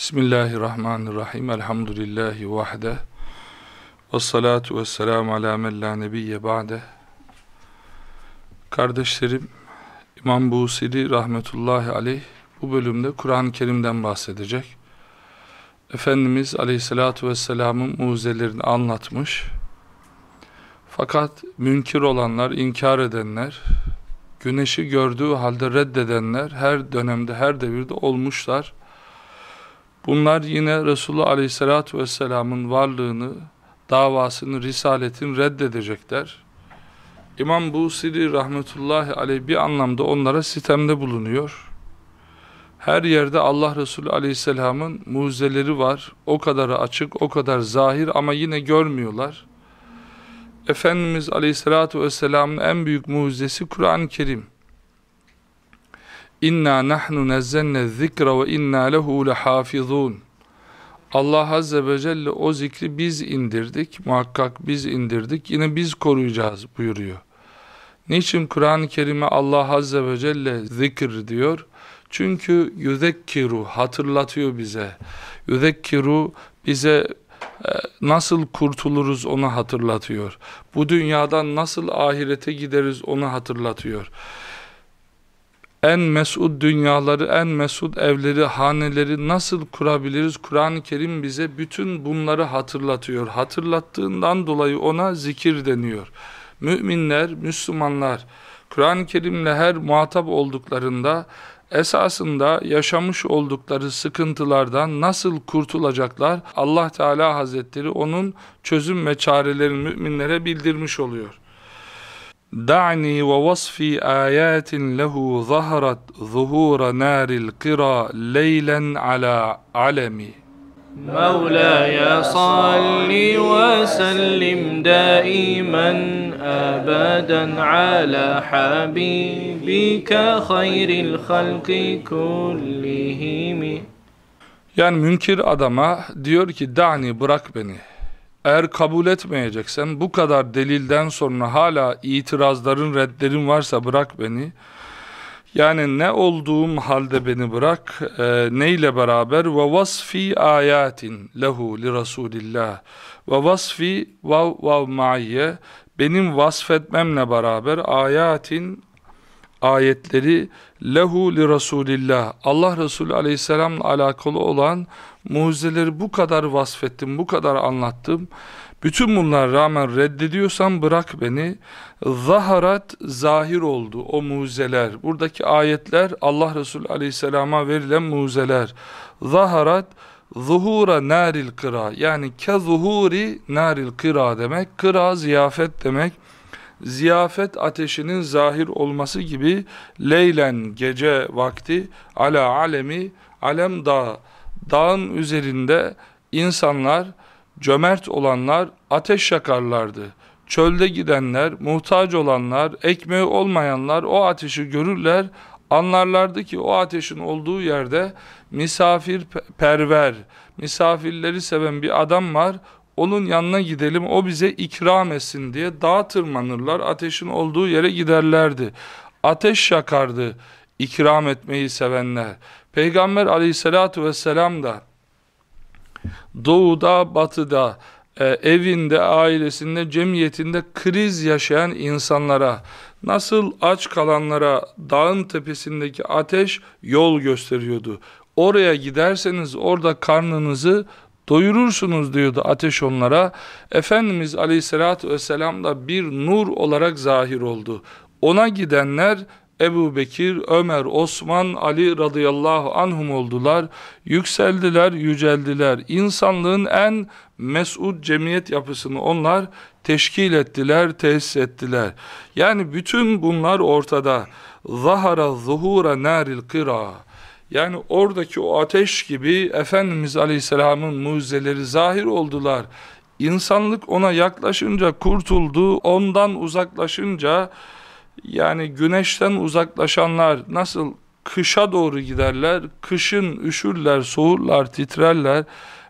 Bismillahirrahmanirrahim. Elhamdülillahi vahde. Ve salatu ve selamu ala men la nebiyye ba'de. Kardeşlerim, İmam Busiri rahmetullahi aleyh bu bölümde Kur'an-ı Kerim'den bahsedecek. Efendimiz aleyhissalatu vesselamın mucizelerini anlatmış. Fakat münkir olanlar, inkar edenler, güneşi gördüğü halde reddedenler her dönemde, her devirde olmuşlar. Bunlar yine Resulullah Aleyhisselatü Vesselam'ın varlığını, davasını, risaletini reddedecekler. İmam Busiri rahmetullahi aleyh bir anlamda onlara sitemde bulunuyor. Her yerde Allah Resulü Aleyhisselam'ın mucizeleri var. O kadar açık, o kadar zahir ama yine görmüyorlar. Efendimiz Aleyhisselatü Vesselam'ın en büyük mucizesi Kur'an-ı Kerim. İnna nahnu nazzalna zikra ve inna lehu lehafizun. Allah Azze ve Celle o zikri biz indirdik, muhakkak biz indirdik, yine biz koruyacağız buyuruyor. Niçin Kur'an-ı Kerim'e Allah Azze ve Celle zikir diyor? Çünkü yüzekkiru, hatırlatıyor bize. Yüzekkiru bize e, nasıl kurtuluruz onu hatırlatıyor. Bu dünyadan nasıl ahirete gideriz onu hatırlatıyor en mesud dünyaları, en mesud evleri, haneleri nasıl kurabiliriz? Kur'an-ı Kerim bize bütün bunları hatırlatıyor. Hatırlattığından dolayı ona zikir deniyor. Müminler, Müslümanlar, Kur'an-ı Kerim'le her muhatap olduklarında esasında yaşamış oldukları sıkıntılardan nasıl kurtulacaklar? Allah Teala Hazretleri onun çözüm ve çarelerini müminlere bildirmiş oluyor. دعني ووصفي آيات له ظهرت ظهور نار القرى ليلا على علمي. مولاي صل وسلم دائما أبدا على حبيبك خير الخلق كلهم. Yani münkir adama diyor ki dani bırak beni. Eğer kabul etmeyeceksen bu kadar delilden sonra hala itirazların, redlerin varsa bırak beni. Yani ne olduğum halde beni bırak. E, neyle beraber? Ve vasfi ayatin lehu li Resulillah. Ve vasfi vav vav ma'ye. Benim vasfetmemle beraber ayatin ayetleri lehu li Resulillah. Allah Resulü aleyhisselamla alakalı olan mucizeleri bu kadar vasfettim, bu kadar anlattım. Bütün bunlar rağmen reddediyorsan bırak beni. Zaharat zahir oldu o mucizeler. Buradaki ayetler Allah Resulü Aleyhisselam'a verilen mucizeler. Zaharat zuhura naril kıra yani ke zuhuri naril kıra demek. Kıra ziyafet demek. Ziyafet ateşinin zahir olması gibi leylen gece vakti ala alemi alem dağı dağın üzerinde insanlar, cömert olanlar ateş yakarlardı. Çölde gidenler, muhtaç olanlar, ekmeği olmayanlar o ateşi görürler, anlarlardı ki o ateşin olduğu yerde misafir perver, misafirleri seven bir adam var, onun yanına gidelim o bize ikram etsin diye dağa tırmanırlar, ateşin olduğu yere giderlerdi. Ateş yakardı ikram etmeyi sevenler. Peygamber aleyhissalatu vesselam da doğuda, batıda, e, evinde, ailesinde, cemiyetinde kriz yaşayan insanlara, nasıl aç kalanlara dağın tepesindeki ateş yol gösteriyordu. Oraya giderseniz orada karnınızı doyurursunuz diyordu ateş onlara. Efendimiz aleyhissalatü vesselam da bir nur olarak zahir oldu. Ona gidenler Ebu Bekir, Ömer, Osman, Ali radıyallahu anhum oldular. Yükseldiler, yüceldiler. İnsanlığın en mesud cemiyet yapısını onlar teşkil ettiler, tesis ettiler. Yani bütün bunlar ortada. Zahara zuhura naril kira. Yani oradaki o ateş gibi Efendimiz Aleyhisselam'ın mucizeleri zahir oldular. İnsanlık ona yaklaşınca kurtuldu, ondan uzaklaşınca yani güneşten uzaklaşanlar nasıl kışa doğru giderler, kışın üşürler, soğurlar, titrerler.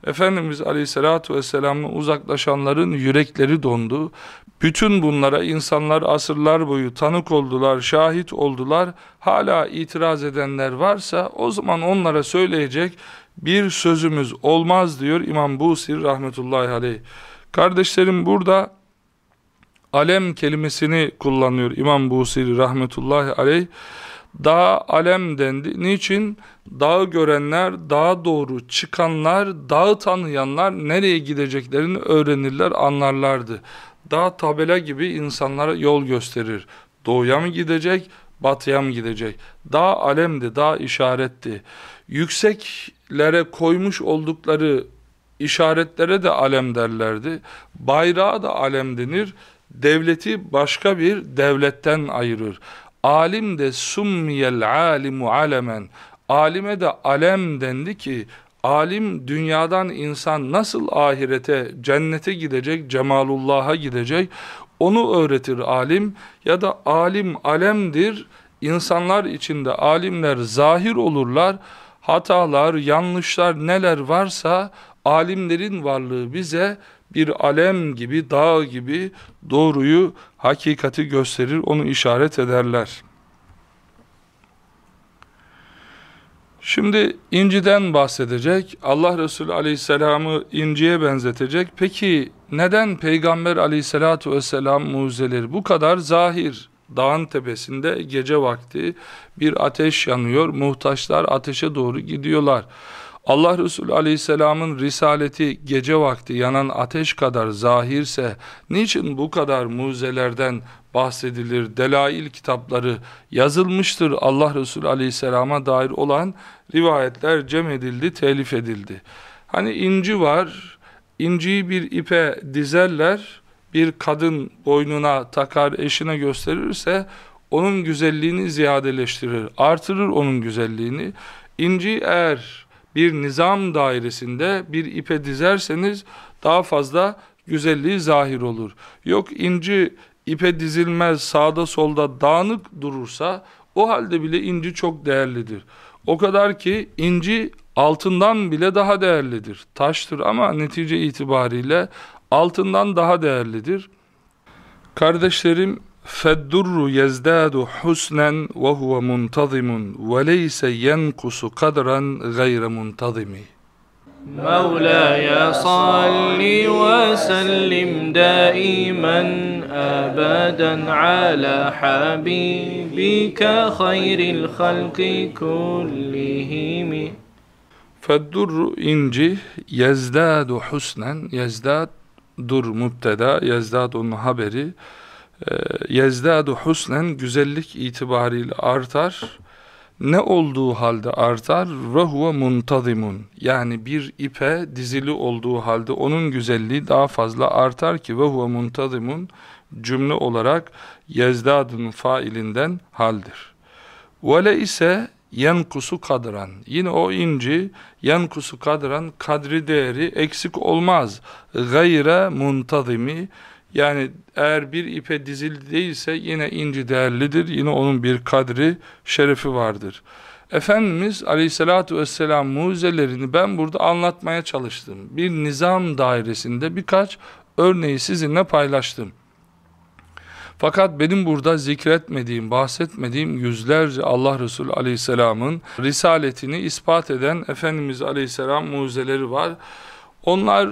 Efendimiz Aleyhisselatü Vesselam'ın uzaklaşanların yürekleri dondu. Bütün bunlara insanlar asırlar boyu tanık oldular, şahit oldular. Hala itiraz edenler varsa o zaman onlara söyleyecek bir sözümüz olmaz diyor İmam Busir rahmetullahi aleyh. Kardeşlerim burada alem kelimesini kullanıyor İmam Busiri rahmetullahi aleyh. Dağ alem dendi. Niçin? Dağı görenler, dağa doğru çıkanlar, dağı tanıyanlar nereye gideceklerini öğrenirler, anlarlardı. Dağ tabela gibi insanlara yol gösterir. Doğuya mı gidecek, batıya mı gidecek? Dağ alemdi, dağ işaretti. Yükseklere koymuş oldukları işaretlere de alem derlerdi. Bayrağa da alem denir. Devleti başka bir devletten ayırır. Alim de summiyel alimu alemen. Alime de alem dendi ki alim dünyadan insan nasıl ahirete, cennete gidecek, cemalullah'a gidecek onu öğretir alim ya da alim alemdir. İnsanlar içinde alimler zahir olurlar. Hatalar, yanlışlar neler varsa alimlerin varlığı bize bir alem gibi, dağ gibi doğruyu, hakikati gösterir, onu işaret ederler. Şimdi inciden bahsedecek. Allah Resulü aleyhisselamı inciye benzetecek. Peki neden Peygamber aleyhissalatu vesselam mucizeleri bu kadar zahir? Dağın tepesinde gece vakti bir ateş yanıyor. Muhtaçlar ateşe doğru gidiyorlar. Allah Resulü Aleyhisselam'ın risaleti gece vakti yanan ateş kadar zahirse niçin bu kadar muzelerden bahsedilir, delail kitapları yazılmıştır Allah Resulü Aleyhisselam'a dair olan rivayetler cem edildi, telif edildi. Hani inci var, inciyi bir ipe dizerler, bir kadın boynuna takar, eşine gösterirse onun güzelliğini ziyadeleştirir, artırır onun güzelliğini. İnci eğer bir nizam dairesinde bir ipe dizerseniz daha fazla güzelliği zahir olur. Yok inci ipe dizilmez sağda solda dağınık durursa o halde bile inci çok değerlidir. O kadar ki inci altından bile daha değerlidir. Taştır ama netice itibariyle altından daha değerlidir. Kardeşlerim فَالدُّرُّ يَزْدَادُ حُسْنًا وَهُوَ مُنْتَظِمٌ وَلَيْسَ يَنْقُسُ قَدْرًا غَيْرَ مُنْتَظِمِ. مولاي صل وسلم دائما أبدا على حبيبك خير الخلق كلهم. فالدر husnen yezdad dur mübteda yezdad onun haberi e, yezdadu husnen güzellik itibariyle artar ne olduğu halde artar ve huve muntazimun yani bir ipe dizili olduğu halde onun güzelliği daha fazla artar ki ve huve muntazimun cümle olarak yezdadın failinden haldir. Vele ise yenkusu kadran. Yine o inci yenkusu kadran kadri değeri eksik olmaz. Gayre muntazimi yani eğer bir ipe dizildi değilse yine inci değerlidir. Yine onun bir kadri, şerefi vardır. Efendimiz aleyhissalatü vesselam muzelerini ben burada anlatmaya çalıştım. Bir nizam dairesinde birkaç örneği sizinle paylaştım. Fakat benim burada zikretmediğim, bahsetmediğim yüzlerce Allah Resulü Aleyhisselam'ın risaletini ispat eden Efendimiz Aleyhisselam mucizeleri var. Onlar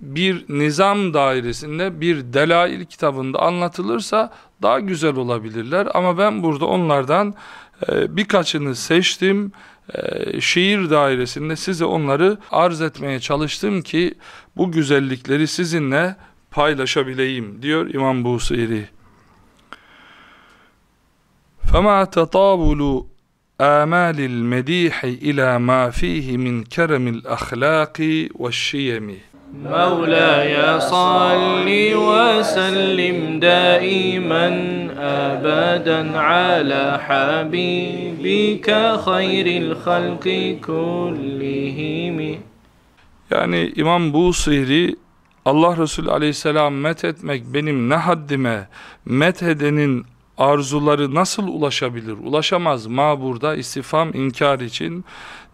bir nizam dairesinde bir delail kitabında anlatılırsa daha güzel olabilirler. Ama ben burada onlardan e, birkaçını seçtim. E, şiir dairesinde size onları arz etmeye çalıştım ki bu güzellikleri sizinle paylaşabileyim diyor İmam Busiri. فَمَا تَطَابُلُ آمال المديح إلى ما فيه من كرم الأخلاق والشيم مولاي صل وسلم دائما ابدا على حبيبك خير الخلق كلهم Yani İmam Busiri Allah Resulü aleyhisselam met etmek benim ne haddime methedenin arzuları nasıl ulaşabilir? Ulaşamaz ma burada istifam inkar için.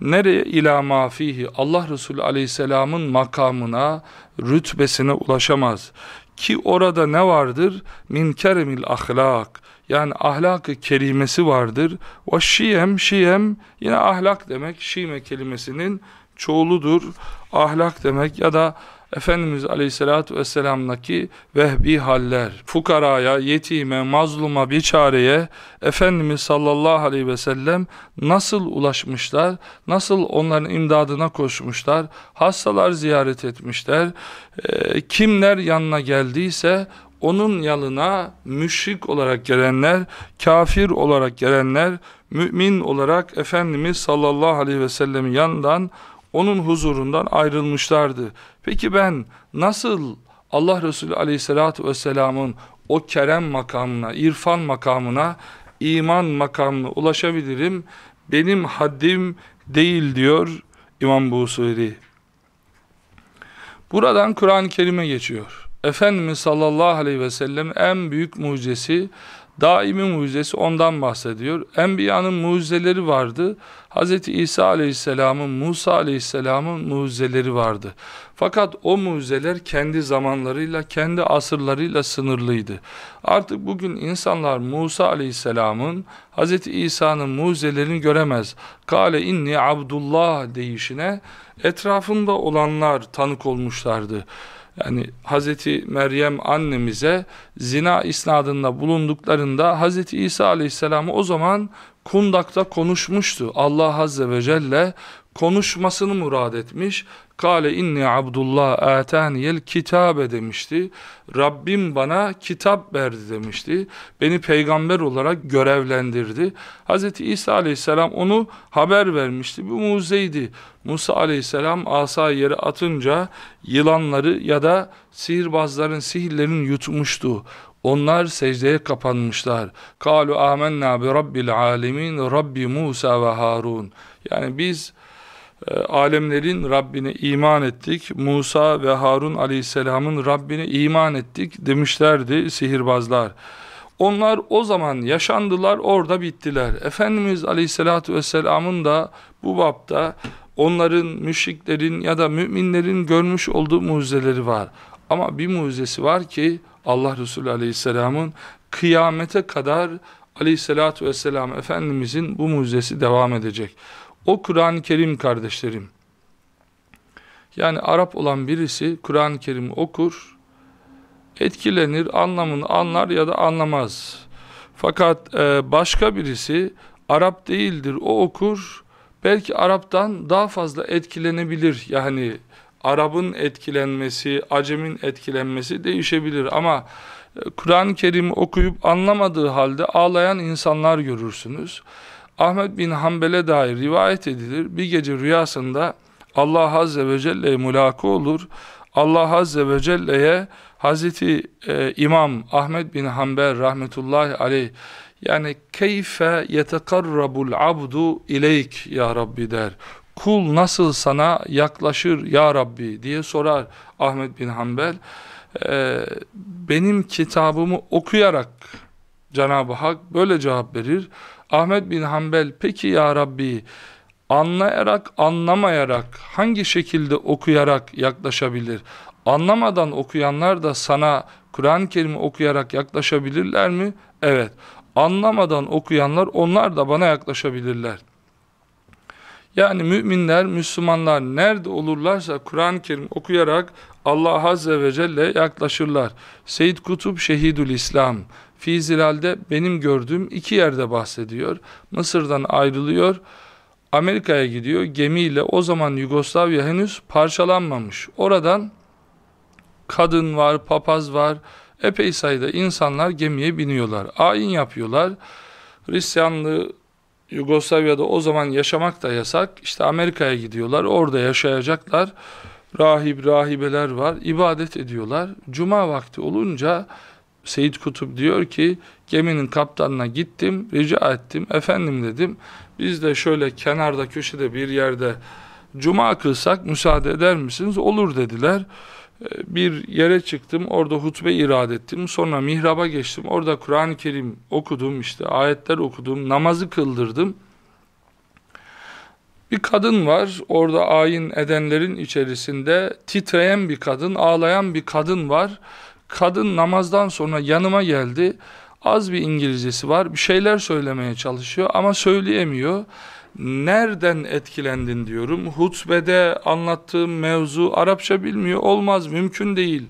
Nereye ila mafihi Allah Resulü aleyhisselamın makamına, rütbesine ulaşamaz. Ki orada ne vardır? Min keremil ahlak. Yani ahlakı kerimesi vardır. O şiyem, şiyem yine ahlak demek. Şime kelimesinin çoğuludur. Ahlak demek ya da Efendimiz Aleyhisselatü Vesselam'daki vehbi haller, fukaraya, yetime, mazluma, biçareye Efendimiz sallallahu aleyhi ve sellem nasıl ulaşmışlar, nasıl onların imdadına koşmuşlar, hastalar ziyaret etmişler, e, kimler yanına geldiyse onun yanına müşrik olarak gelenler, kafir olarak gelenler, mümin olarak Efendimiz sallallahu aleyhi ve sellemin yanından onun huzurundan ayrılmışlardı. Peki ben nasıl Allah Resulü aleyhissalatü vesselamın o kerem makamına, irfan makamına, iman makamına ulaşabilirim? Benim haddim değil diyor İmam Busiri. Buradan Kur'an-ı Kerim'e geçiyor. Efendimiz sallallahu aleyhi ve sellem en büyük mucizesi daimi mucizesi ondan bahsediyor. Enbiyanın mucizeleri vardı. Hz. İsa aleyhisselamın, Musa aleyhisselamın mucizeleri vardı. Fakat o mucizeler kendi zamanlarıyla, kendi asırlarıyla sınırlıydı. Artık bugün insanlar Musa aleyhisselamın, Hz. İsa'nın mucizelerini göremez. Kale inni abdullah deyişine etrafında olanlar tanık olmuşlardı yani Hazreti Meryem annemize zina isnadında bulunduklarında Hazreti İsa Aleyhisselam'ı o zaman kundakta konuşmuştu. Allah Azze ve Celle konuşmasını murad etmiş. Kale inni abdullah ataniyel kitabe demişti. Rabbim bana kitap verdi demişti. Beni peygamber olarak görevlendirdi. Hz. İsa aleyhisselam onu haber vermişti. Bu mucizeydi. Musa aleyhisselam asa yere atınca yılanları ya da sihirbazların sihirlerini yutmuştu. Onlar secdeye kapanmışlar. Kalu amennâ bi rabbil alemin Rabbi Musa ve Harun. Yani biz alemlerin Rabbine iman ettik. Musa ve Harun aleyhisselamın Rabbine iman ettik demişlerdi sihirbazlar. Onlar o zaman yaşandılar orada bittiler. Efendimiz aleyhissalatü vesselamın da bu bapta onların müşriklerin ya da müminlerin görmüş olduğu mucizeleri var. Ama bir mucizesi var ki Allah Resulü aleyhisselamın kıyamete kadar aleyhissalatü vesselam Efendimizin bu mucizesi devam edecek. O Kur'an-ı Kerim kardeşlerim. Yani Arap olan birisi Kur'an-ı Kerim'i okur, etkilenir, anlamını anlar ya da anlamaz. Fakat e, başka birisi Arap değildir, o okur, belki Arap'tan daha fazla etkilenebilir. Yani Arap'ın etkilenmesi, Acem'in etkilenmesi değişebilir ama e, Kur'an-ı Kerim'i okuyup anlamadığı halde ağlayan insanlar görürsünüz. Ahmet bin Hanbel'e dair rivayet edilir. Bir gece rüyasında Allah Azze ve Celle'ye mülaka olur. Allah Azze ve Celle'ye Hazreti e, İmam Ahmet bin Hanbel rahmetullahi aleyh yani keyfe yetekarrabul abdu ileyk ya Rabbi der. Kul nasıl sana yaklaşır ya Rabbi diye sorar Ahmet bin Hanbel. Ee, benim kitabımı okuyarak Cenab-ı Hak böyle cevap verir. Ahmet bin Hanbel peki ya Rabbi anlayarak anlamayarak hangi şekilde okuyarak yaklaşabilir? Anlamadan okuyanlar da sana Kur'an-ı Kerim'i okuyarak yaklaşabilirler mi? Evet. Anlamadan okuyanlar onlar da bana yaklaşabilirler. Yani müminler, Müslümanlar nerede olurlarsa Kur'an-ı Kerim okuyarak Allah Azze ve Celle yaklaşırlar. Seyyid Kutup Şehidül İslam Fizilal'de benim gördüğüm iki yerde bahsediyor. Mısır'dan ayrılıyor, Amerika'ya gidiyor gemiyle. O zaman Yugoslavya henüz parçalanmamış. Oradan kadın var, papaz var, epey sayıda insanlar gemiye biniyorlar. Ayin yapıyorlar. Hristiyanlığı Yugoslavya'da o zaman yaşamak da yasak. İşte Amerika'ya gidiyorlar. Orada yaşayacaklar. Rahip, rahibeler var. ibadet ediyorlar. Cuma vakti olunca Seyyid Kutup diyor ki geminin kaptanına gittim, rica ettim. Efendim dedim. Biz de şöyle kenarda köşede bir yerde cuma kılsak müsaade eder misiniz? Olur dediler. Ee, bir yere çıktım, orada hutbe irad ettim. Sonra mihraba geçtim. Orada Kur'an-ı Kerim okudum, işte ayetler okudum, namazı kıldırdım. Bir kadın var, orada ayin edenlerin içerisinde titreyen bir kadın, ağlayan bir kadın var. Kadın namazdan sonra yanıma geldi. Az bir İngilizcesi var. Bir şeyler söylemeye çalışıyor ama söyleyemiyor. Nereden etkilendin diyorum. Hutbede anlattığım mevzu Arapça bilmiyor. Olmaz, mümkün değil.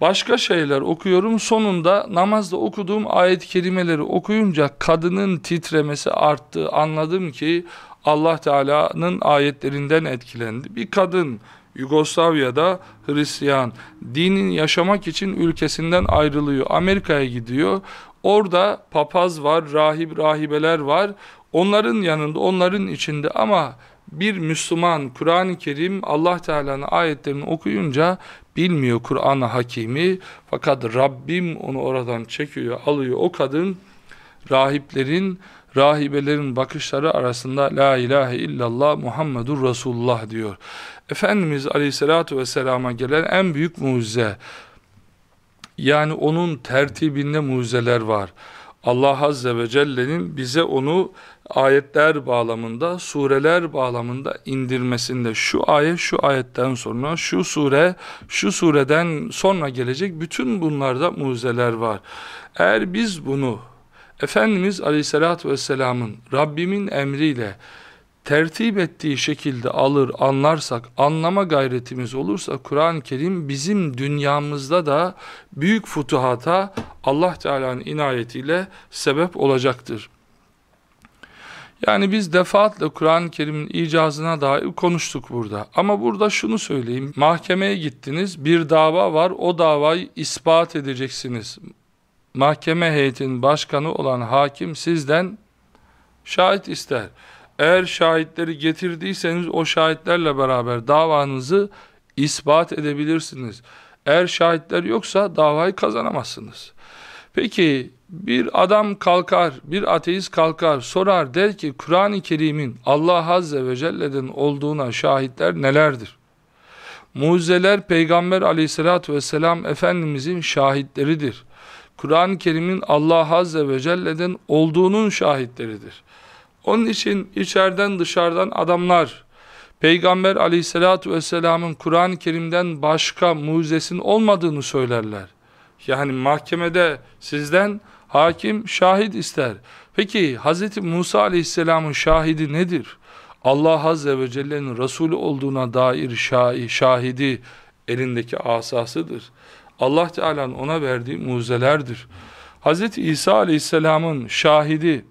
Başka şeyler okuyorum. Sonunda namazda okuduğum ayet-i kerimeleri okuyunca kadının titremesi arttı. Anladım ki Allah Teala'nın ayetlerinden etkilendi. Bir kadın Yugoslavya'da Hristiyan dinin yaşamak için ülkesinden ayrılıyor. Amerika'ya gidiyor. Orada papaz var, rahip rahibeler var. Onların yanında, onların içinde ama bir Müslüman Kur'an-ı Kerim Allah Teala'nın ayetlerini okuyunca bilmiyor Kur'an-ı Hakimi fakat Rabbim onu oradan çekiyor, alıyor. O kadın rahiplerin, rahibelerin bakışları arasında La ilahe illallah Muhammedur Resulullah diyor. Efendimiz Aleyhisselatü Vesselam'a gelen en büyük mucize yani onun tertibinde mucizeler var. Allah Azze ve Celle'nin bize onu ayetler bağlamında, sureler bağlamında indirmesinde şu ayet şu ayetten sonra, şu sure şu sureden sonra gelecek bütün bunlarda mucizeler var. Eğer biz bunu Efendimiz Aleyhisselatü Vesselam'ın Rabbimin emriyle tertip ettiği şekilde alır anlarsak, anlama gayretimiz olursa Kur'an-ı Kerim bizim dünyamızda da büyük futuhata Allah Teala'nın inayetiyle sebep olacaktır. Yani biz defaatle Kur'an-ı Kerim'in icazına dair konuştuk burada. Ama burada şunu söyleyeyim. Mahkemeye gittiniz, bir dava var, o davayı ispat edeceksiniz. Mahkeme heyetinin başkanı olan hakim sizden şahit ister. Eğer şahitleri getirdiyseniz o şahitlerle beraber davanızı ispat edebilirsiniz. Eğer şahitler yoksa davayı kazanamazsınız. Peki bir adam kalkar, bir ateist kalkar, sorar der ki Kur'an-ı Kerim'in Allah Azze ve Celle'den olduğuna şahitler nelerdir? Mucizeler Peygamber aleyhissalatü vesselam Efendimizin şahitleridir. Kur'an-ı Kerim'in Allah Azze ve Celle'den olduğunun şahitleridir. Onun için içeriden dışarıdan adamlar Peygamber aleyhissalatü vesselamın Kur'an-ı Kerim'den başka mucizesin olmadığını söylerler. Yani mahkemede sizden hakim şahit ister. Peki Hz. Musa aleyhisselamın şahidi nedir? Allah azze ve celle'nin Resulü olduğuna dair şahidi elindeki asasıdır. Allah Teala'nın ona verdiği mucizelerdir. Hz. İsa aleyhisselamın şahidi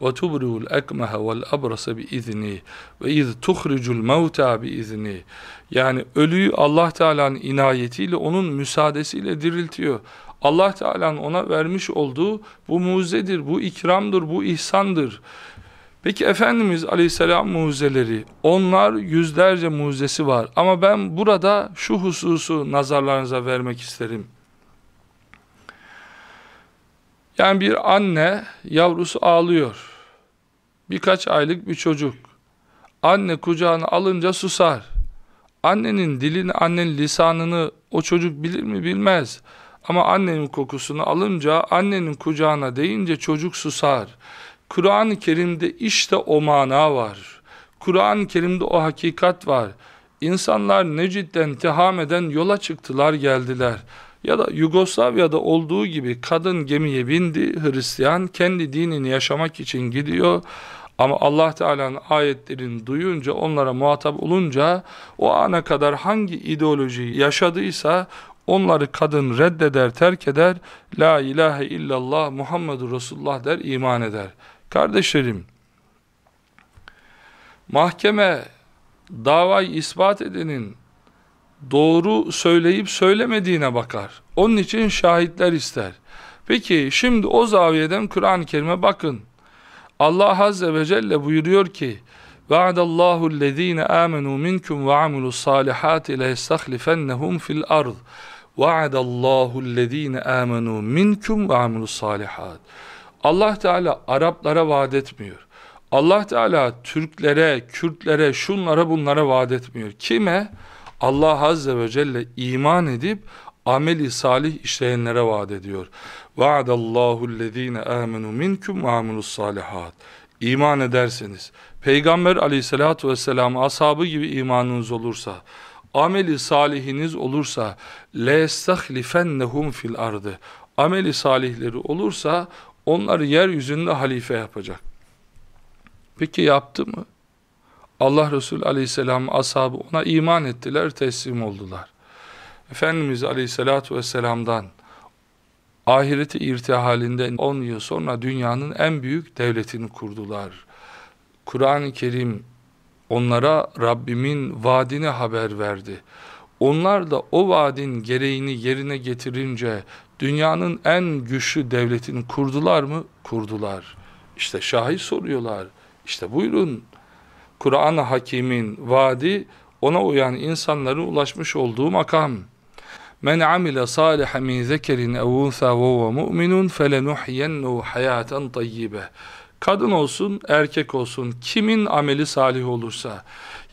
وَتُبْرِهُ الْاَكْمَهَ وَالْأَبْرَسَ بِإِذْنِهِ وَاِذْ تُخْرِجُ الْمَوْتَى بِإِذْنِهِ Yani ölüyü Allah Teala'nın inayetiyle, onun müsaadesiyle diriltiyor. Allah Teala'nın ona vermiş olduğu bu mucizedir, bu ikramdır, bu ihsandır. Peki Efendimiz Aleyhisselam mucizeleri, onlar yüzlerce mucizesi var. Ama ben burada şu hususu nazarlarınıza vermek isterim. Yani bir anne yavrusu ağlıyor. Birkaç aylık bir çocuk. Anne kucağına alınca susar. Annenin dilini, annenin lisanını o çocuk bilir mi bilmez. Ama annenin kokusunu alınca, annenin kucağına deyince çocuk susar. Kur'an-ı Kerim'de işte o mana var. Kur'an-ı Kerim'de o hakikat var. İnsanlar Necid'den, Tihame'den yola çıktılar geldiler. Ya da Yugoslavya'da olduğu gibi kadın gemiye bindi, Hristiyan kendi dinini yaşamak için gidiyor. Ama Allah Teala'nın ayetlerini duyunca, onlara muhatap olunca o ana kadar hangi ideolojiyi yaşadıysa onları kadın reddeder, terk eder. La ilahe illallah Muhammedur Resulullah der, iman eder. Kardeşlerim, mahkeme davayı ispat edenin doğru söyleyip söylemediğine bakar. Onun için şahitler ister. Peki şimdi o zaviyeden Kur'an-ı Kerim'e bakın. Allah Azze ve Celle buyuruyor ki وَعَدَ اللّٰهُ الَّذ۪ينَ آمَنُوا مِنْكُمْ وَعَمِلُوا الصَّالِحَاتِ لَيَسْتَخْلِفَنَّهُمْ فِي الْأَرْضِ وَعَدَ اللّٰهُ الَّذ۪ينَ آمَنُوا مِنْكُمْ وَعَمِلُوا الصَّالِحَاتِ Allah Teala Araplara vaat etmiyor. Allah Teala Türklere, Kürtlere, şunlara bunlara vaat etmiyor. Kime? Allah Azze ve Celle iman edip ameli salih işleyenlere vaat ediyor. Vaadallahu allazina amenu minkum ve amilus salihat. İman ederseniz, Peygamber aleyhissalatu vesselam ashabı gibi imanınız olursa, ameli salihiniz olursa, لَيَسْتَخْلِفَنَّهُمْ fil ardı. ameli salihleri olursa onları yeryüzünde halife yapacak. Peki yaptı mı? Allah Resulü aleyhisselam ashabı ona iman ettiler, teslim oldular. Efendimiz aleyhissalatu vesselam'dan ahireti irtihalinde 10 yıl sonra dünyanın en büyük devletini kurdular. Kur'an-ı Kerim onlara Rabbimin vaadini haber verdi. Onlar da o vaadin gereğini yerine getirince dünyanın en güçlü devletini kurdular mı? Kurdular. İşte şahit soruyorlar. İşte buyurun. Kur'an-ı Hakim'in vaadi ona uyan insanların ulaşmış olduğu makam. Men amile salihan min zekerin ev unsa ve huve mu'minun felenuhyennehu hayaten tayyibe. Kadın olsun, erkek olsun, kimin ameli salih olursa.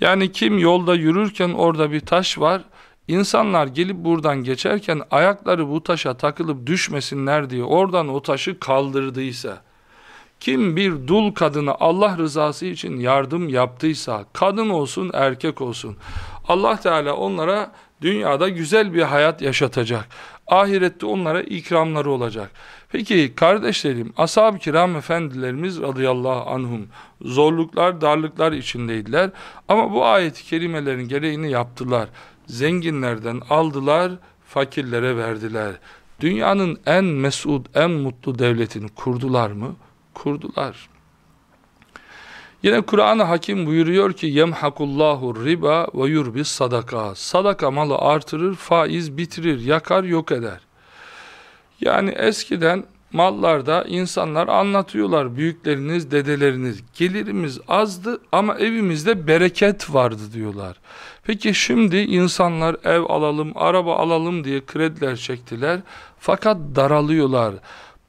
Yani kim yolda yürürken orada bir taş var, İnsanlar gelip buradan geçerken ayakları bu taşa takılıp düşmesinler diye oradan o taşı kaldırdıysa, kim bir dul kadına Allah rızası için yardım yaptıysa, kadın olsun erkek olsun, Allah Teala onlara dünyada güzel bir hayat yaşatacak. Ahirette onlara ikramları olacak. Peki kardeşlerim, ashab-ı kiram efendilerimiz radıyallahu anhum zorluklar, darlıklar içindeydiler. Ama bu ayet-i kerimelerin gereğini yaptılar. Zenginlerden aldılar, fakirlere verdiler. Dünyanın en mesud, en mutlu devletini kurdular mı? Kurdular. Yine Kur'an-ı Hakim buyuruyor ki yemhakullahu riba ve yurbis sadaka. Sadaka malı artırır, faiz bitirir, yakar, yok eder. Yani eskiden mallarda insanlar anlatıyorlar büyükleriniz, dedeleriniz. Gelirimiz azdı ama evimizde bereket vardı diyorlar. Peki şimdi insanlar ev alalım, araba alalım diye krediler çektiler. Fakat daralıyorlar.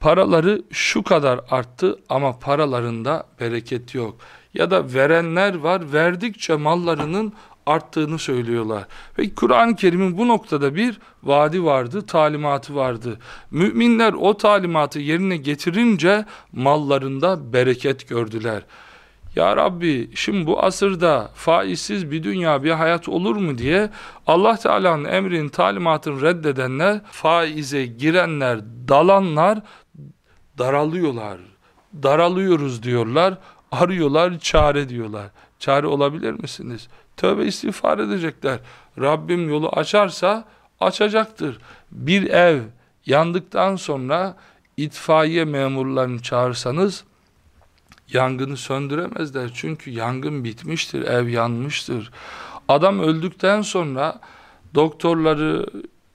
Paraları şu kadar arttı ama paralarında bereket yok. Ya da verenler var, verdikçe mallarının arttığını söylüyorlar. Ve Kur'an-ı Kerim'in bu noktada bir vaadi vardı, talimatı vardı. Müminler o talimatı yerine getirince mallarında bereket gördüler. Ya Rabbi şimdi bu asırda faizsiz bir dünya bir hayat olur mu diye Allah Teala'nın emrin talimatını reddedenler faize girenler dalanlar daralıyorlar daralıyoruz diyorlar arıyorlar çare diyorlar çare olabilir misiniz tövbe istiğfar edecekler Rabbim yolu açarsa açacaktır bir ev yandıktan sonra itfaiye memurlarını çağırsanız yangını söndüremezler. Çünkü yangın bitmiştir, ev yanmıştır. Adam öldükten sonra doktorları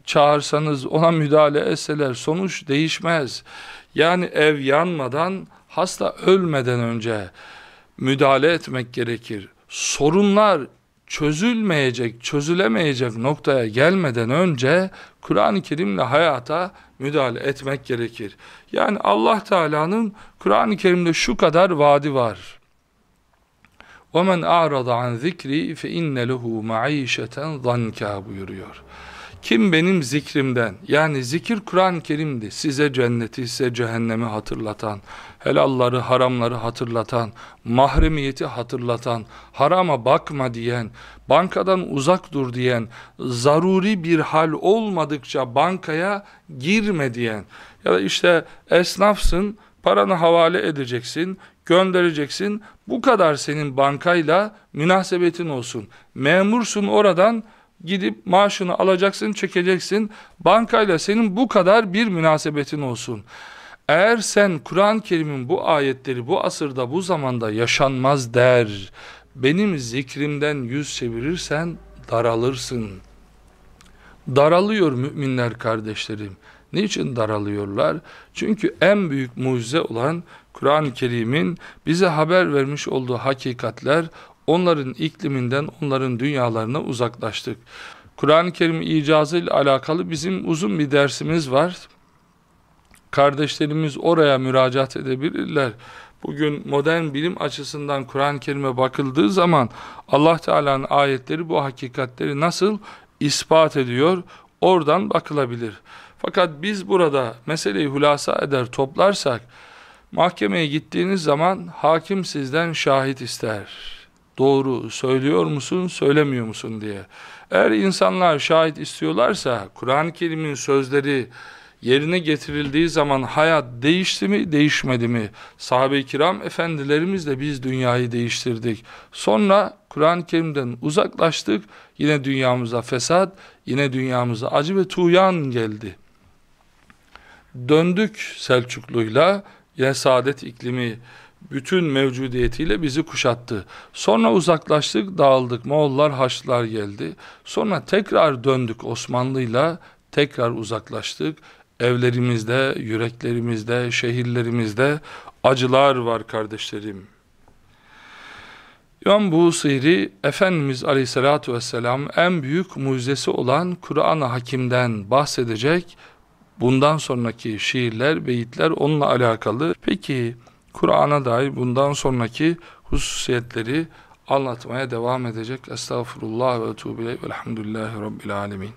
çağırsanız ona müdahale etseler sonuç değişmez. Yani ev yanmadan hasta ölmeden önce müdahale etmek gerekir. Sorunlar çözülmeyecek, çözülemeyecek noktaya gelmeden önce Kur'an-ı Kerim'le hayata müdahale etmek gerekir. Yani Allah Teala'nın Kur'an-ı Kerim'de şu kadar vaadi var. وَمَنْ أَعْرَضَ عَنْ ذِكْرِ فَاِنَّ لَهُ مَعِيشَةً ظَنْكَى buyuruyor. Kim benim zikrimden yani zikir Kur'an-ı Kerim'di size cenneti size cehennemi hatırlatan helalları haramları hatırlatan mahremiyeti hatırlatan harama bakma diyen bankadan uzak dur diyen zaruri bir hal olmadıkça bankaya girme diyen. Ya da işte esnafsın paranı havale edeceksin göndereceksin. Bu kadar senin bankayla münasebetin olsun. Memursun oradan gidip maaşını alacaksın, çekeceksin. Bankayla senin bu kadar bir münasebetin olsun. Eğer sen Kur'an-ı Kerim'in bu ayetleri bu asırda, bu zamanda yaşanmaz der, benim zikrimden yüz çevirirsen daralırsın. Daralıyor müminler kardeşlerim. Niçin daralıyorlar? Çünkü en büyük mucize olan Kur'an-ı Kerim'in bize haber vermiş olduğu hakikatler onların ikliminden, onların dünyalarına uzaklaştık. Kur'an-ı Kerim icazı ile alakalı bizim uzun bir dersimiz var. Kardeşlerimiz oraya müracaat edebilirler. Bugün modern bilim açısından Kur'an-ı Kerim'e bakıldığı zaman Allah Teala'nın ayetleri bu hakikatleri nasıl ispat ediyor? Oradan bakılabilir. Fakat biz burada meseleyi hulasa eder toplarsak mahkemeye gittiğiniz zaman hakim sizden şahit ister doğru söylüyor musun, söylemiyor musun diye. Eğer insanlar şahit istiyorlarsa, Kur'an-ı Kerim'in sözleri yerine getirildiği zaman hayat değişti mi, değişmedi mi? Sahabe-i kiram efendilerimizle biz dünyayı değiştirdik. Sonra Kur'an-ı Kerim'den uzaklaştık. Yine dünyamıza fesat, yine dünyamıza acı ve tuğyan geldi. Döndük Selçuklu'yla, yine saadet iklimi bütün mevcudiyetiyle bizi kuşattı. Sonra uzaklaştık, dağıldık. Moğollar, Haçlılar geldi. Sonra tekrar döndük Osmanlı'yla, tekrar uzaklaştık. Evlerimizde, yüreklerimizde, şehirlerimizde acılar var kardeşlerim. İmam Buhusiri, Efendimiz Aleyhisselatü Vesselam en büyük mucizesi olan Kur'an-ı Hakim'den bahsedecek. Bundan sonraki şiirler, beyitler onunla alakalı. Peki, Kur'an'a dair bundan sonraki hususiyetleri anlatmaya devam edecek. Estağfurullah ve etûbü ileyh velhamdülillahi rabbil alemin.